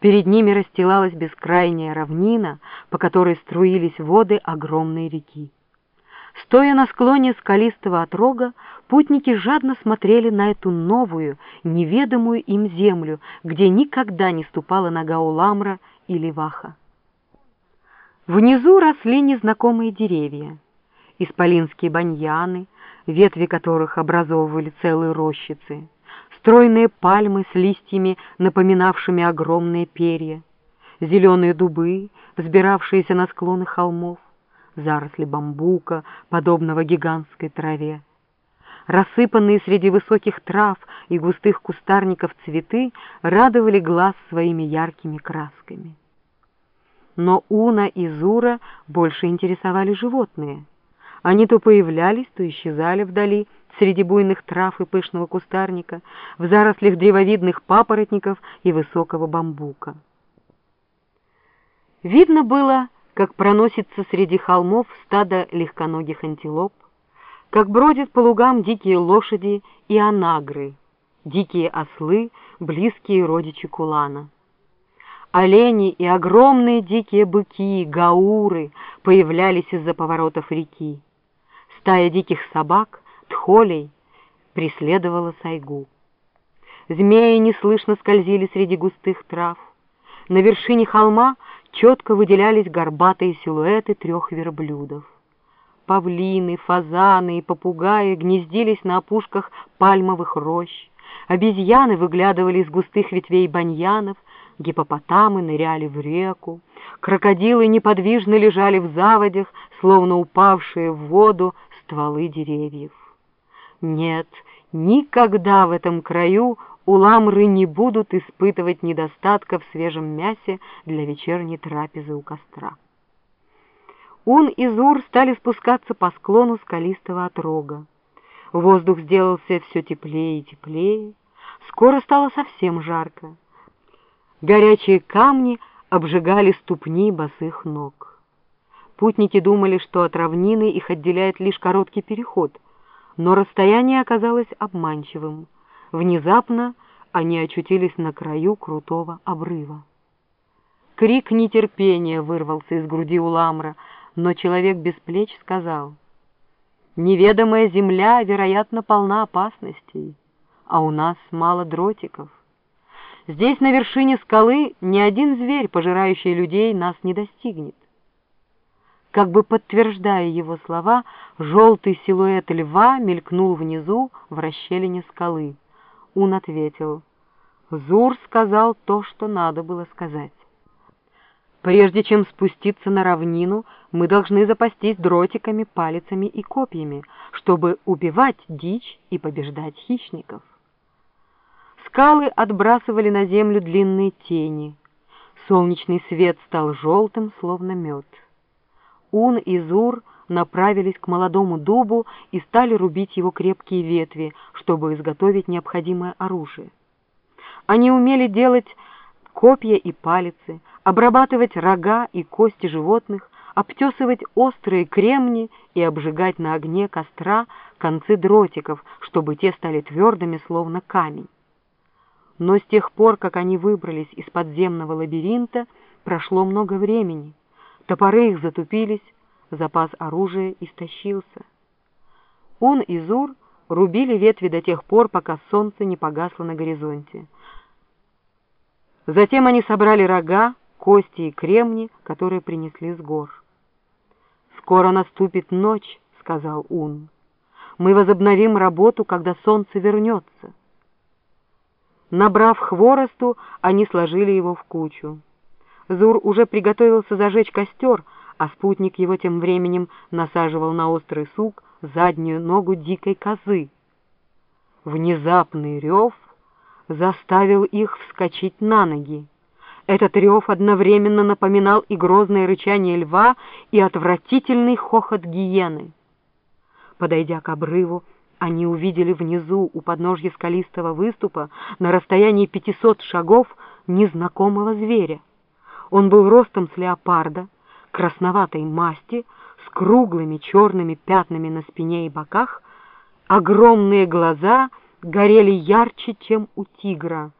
Перед ними расстилалась бескрайняя равнина, по которой струились воды огромной реки. Стоя на склоне скалистого отрога, путники жадно смотрели на эту новую, неведомую им землю, где никогда не ступала нога Уламра или Ваха. Внизу росли незнакомые деревья, исполинские баньяны, ветви которых образовывали целые рощицы, стройные пальмы с листьями, напоминавшими огромные перья, зеленые дубы, взбиравшиеся на склоны холмов, заросли бамбука, подобного гигантской траве. Рассыпанные среди высоких трав и густых кустарников цветы радовали глаз своими яркими красками. Но Уна и Зура больше интересовали животные. Они то появлялись, то исчезали вдали, среди буйных трав и пышного кустарника, в зарослях древовидных папоротников и высокого бамбука. Видно было, как проносится среди холмов стадо легконогих антилоп, как бродят по лугам дикие лошади и анагры, дикие ослы, близкие родичи кулана. Олени и огромные дикие быки, гауры появлялись из-за поворотов реки. Стая диких собак, тхолей, преследовала сайгу. Змеи неслышно скользили среди густых трав. На вершине холма четко выделялись горбатые силуэты трех верблюдов. Павлины, фазаны и попугаи гнездились на опушках пальмовых рощ, обезьяны выглядывали из густых ветвей баньянов, гипопотамы ныряли в реку, крокодилы неподвижно лежали в заводях, словно упавшие в воду стволы деревьев. Нет, никогда в этом краю уламры не будут испытывать недостатка в свежем мясе для вечерней трапезы у костра. Ун и Зур стали спускаться по склону скалистого отрога. Воздух сделался все теплее и теплее. Скоро стало совсем жарко. Горячие камни обжигали ступни босых ног. Путники думали, что от равнины их отделяет лишь короткий переход, но расстояние оказалось обманчивым — Внезапно они очутились на краю крутого обрыва. Крик нетерпения вырвался из груди Уламра, но человек без плеч сказал, «Неведомая земля, вероятно, полна опасностей, а у нас мало дротиков. Здесь, на вершине скалы, ни один зверь, пожирающий людей, нас не достигнет». Как бы подтверждая его слова, желтый силуэт льва мелькнул внизу в расщелине скалы. Он ответил, «Зур сказал то, что надо было сказать. Прежде чем спуститься на равнину, мы должны запастись дротиками, палицами и копьями, чтобы убивать дичь и побеждать хищников». Скалы отбрасывали на землю длинные тени. Солнечный свет стал желтым, словно мед. Ун и Зур — направились к молодому дубу и стали рубить его крепкие ветви, чтобы изготовить необходимое оружие. Они умели делать копья и палицы, обрабатывать рога и кости животных, обтесывать острые кремни и обжигать на огне костра концы дротиков, чтобы те стали твердыми, словно камень. Но с тех пор, как они выбрались из подземного лабиринта, прошло много времени. Топоры их затупились, запас оружия истощился. Он и Зур рубили ветви до тех пор, пока солнце не погасло на горизонте. Затем они собрали рога, кости и кремни, которые принесли с гор. «Скоро наступит ночь», — сказал Ун. «Мы возобновим работу, когда солнце вернется». Набрав хворосту, они сложили его в кучу. Зур уже приготовился зажечь костер, а спутник его тем временем насаживал на острый сук заднюю ногу дикой козы. Внезапный рев заставил их вскочить на ноги. Этот рев одновременно напоминал и грозное рычание льва, и отвратительный хохот гиены. Подойдя к обрыву, они увидели внизу, у подножья скалистого выступа, на расстоянии пятисот шагов, незнакомого зверя. Он был ростом с леопарда, красноватой масти, с круглыми черными пятнами на спине и боках, огромные глаза горели ярче, чем у тигра.